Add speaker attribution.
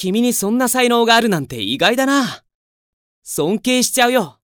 Speaker 1: 君にそんな才能があるなんて意外だな。尊敬しちゃうよ。